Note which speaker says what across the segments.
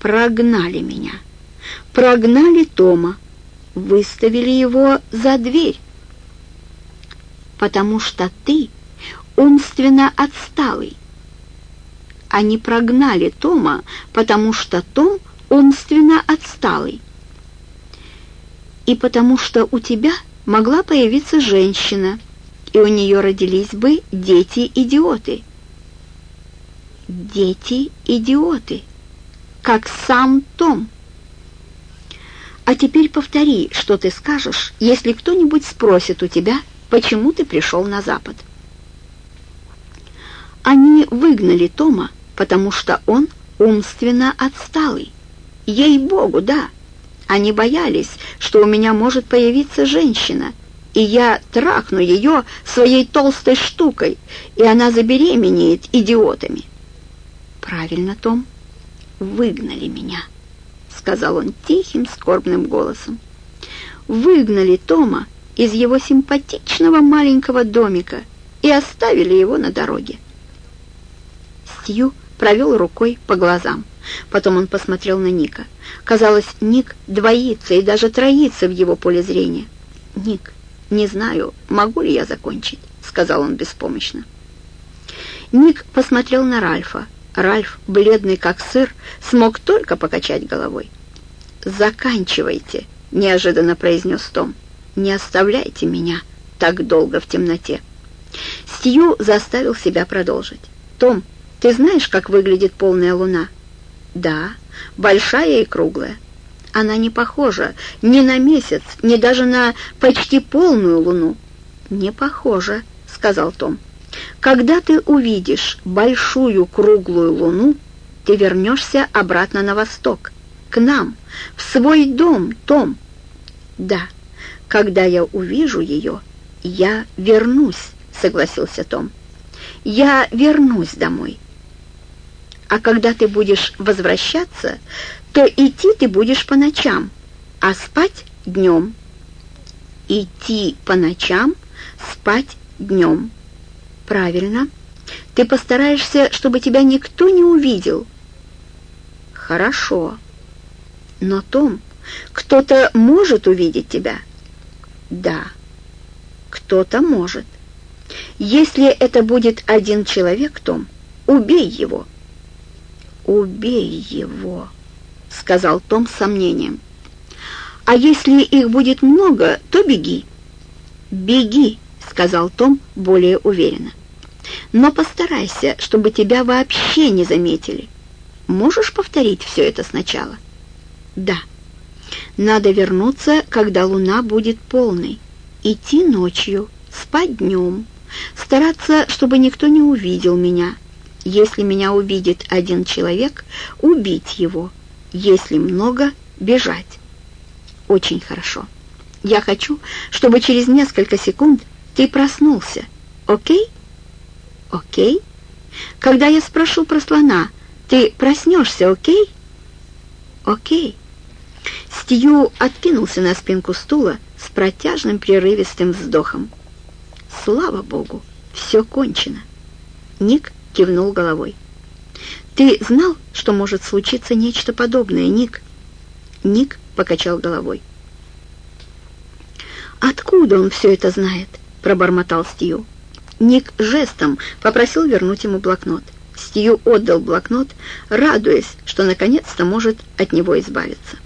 Speaker 1: прогнали меня. Прогнали Тома, выставили его за дверь. Потому что ты умственно отсталый. Они прогнали Тома, потому что Том умственно отсталый. И потому что у тебя могла появиться женщина, и у нее родились бы дети-идиоты. Дети-идиоты, как сам Том. А теперь повтори, что ты скажешь, если кто-нибудь спросит у тебя, почему ты пришел на Запад. Они выгнали Тома, потому что он умственно отсталый. Ей-богу, да. Они боялись, что у меня может появиться женщина, и я трахну ее своей толстой штукой, и она забеременеет идиотами. Правильно, Том, выгнали меня, сказал он тихим, скорбным голосом. Выгнали Тома из его симпатичного маленького домика и оставили его на дороге. Стью провел рукой по глазам. Потом он посмотрел на Ника. Казалось, Ник двоится и даже троится в его поле зрения. «Ник, не знаю, могу ли я закончить», — сказал он беспомощно. Ник посмотрел на Ральфа. Ральф, бледный как сыр, смог только покачать головой. «Заканчивайте», — неожиданно произнес Том. «Не оставляйте меня так долго в темноте». Стью заставил себя продолжить. «Том, ты знаешь, как выглядит полная луна?» «Да, большая и круглая. Она не похожа ни на месяц, ни даже на почти полную луну». «Не похожа», — сказал Том. «Когда ты увидишь большую круглую луну, ты вернешься обратно на восток, к нам, в свой дом, Том». «Да, когда я увижу ее, я вернусь», — согласился Том. «Я вернусь домой». А когда ты будешь возвращаться, то идти ты будешь по ночам, а спать днем. Идти по ночам, спать днем. Правильно. Ты постараешься, чтобы тебя никто не увидел. Хорошо. Но, Том, кто-то может увидеть тебя? Да, кто-то может. Если это будет один человек, Том, убей его. «Убей его», — сказал Том с сомнением. «А если их будет много, то беги». «Беги», — сказал Том более уверенно. «Но постарайся, чтобы тебя вообще не заметили. Можешь повторить все это сначала?» «Да. Надо вернуться, когда луна будет полной. Идти ночью, спать днем, стараться, чтобы никто не увидел меня» Если меня увидит один человек, убить его. Если много, бежать. Очень хорошо. Я хочу, чтобы через несколько секунд ты проснулся. Окей? Окей? Когда я спрошу про слона, ты проснешься, окей? Окей. Стью откинулся на спинку стула с протяжным прерывистым вздохом. Слава богу, все кончено. Ник кивнул головой. «Ты знал, что может случиться нечто подобное, Ник?» Ник покачал головой. «Откуда он все это знает?» — пробормотал Стью. Ник жестом попросил вернуть ему блокнот. Стью отдал блокнот, радуясь, что наконец-то может от него избавиться.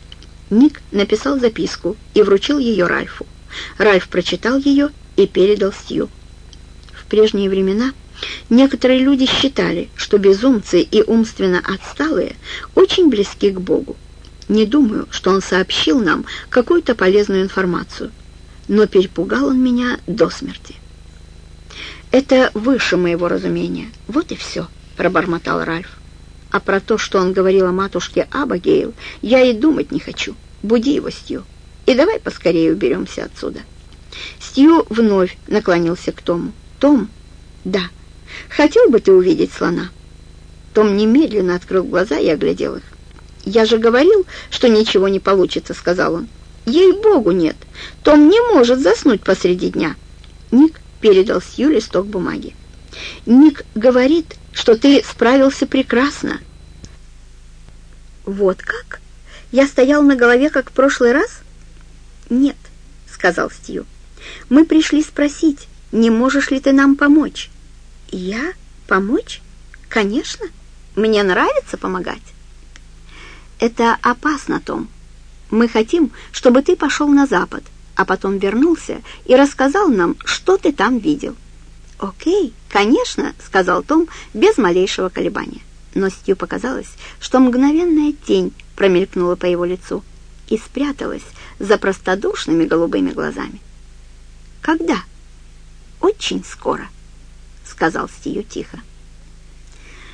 Speaker 1: Ник написал записку и вручил ее Ральфу. Ральф прочитал ее и передал Стью. В прежние времена Некоторые люди считали, что безумцы и умственно отсталые очень близки к Богу. Не думаю, что он сообщил нам какую-то полезную информацию, но перепугал он меня до смерти. «Это выше моего разумения. Вот и все», — пробормотал Ральф. «А про то, что он говорил о матушке Абагейл, я и думать не хочу. Буди его, Стью, и давай поскорее уберемся отсюда». Стью вновь наклонился к Тому. «Том?» «Да». Хотел бы ты увидеть слона?» Том немедленно открыл глаза и оглядел их. «Я же говорил, что ничего не получится», — сказал он. «Ей-богу, нет! Том не может заснуть посреди дня!» Ник передал Сью листок бумаги. «Ник говорит, что ты справился прекрасно. Вот как? Я стоял на голове, как в прошлый раз? Нет, сказал Стью. Мы пришли спросить, не можешь ли ты нам помочь? Я? Помочь? Конечно. Мне нравится помогать. Это опасно, Том. Мы хотим, чтобы ты пошел на запад, а потом вернулся и рассказал нам, что ты там видел. «Окей, конечно», — сказал Том без малейшего колебания. Но Стью показалось, что мгновенная тень промелькнула по его лицу и спряталась за простодушными голубыми глазами. «Когда?» «Очень скоро», — сказал Стью тихо.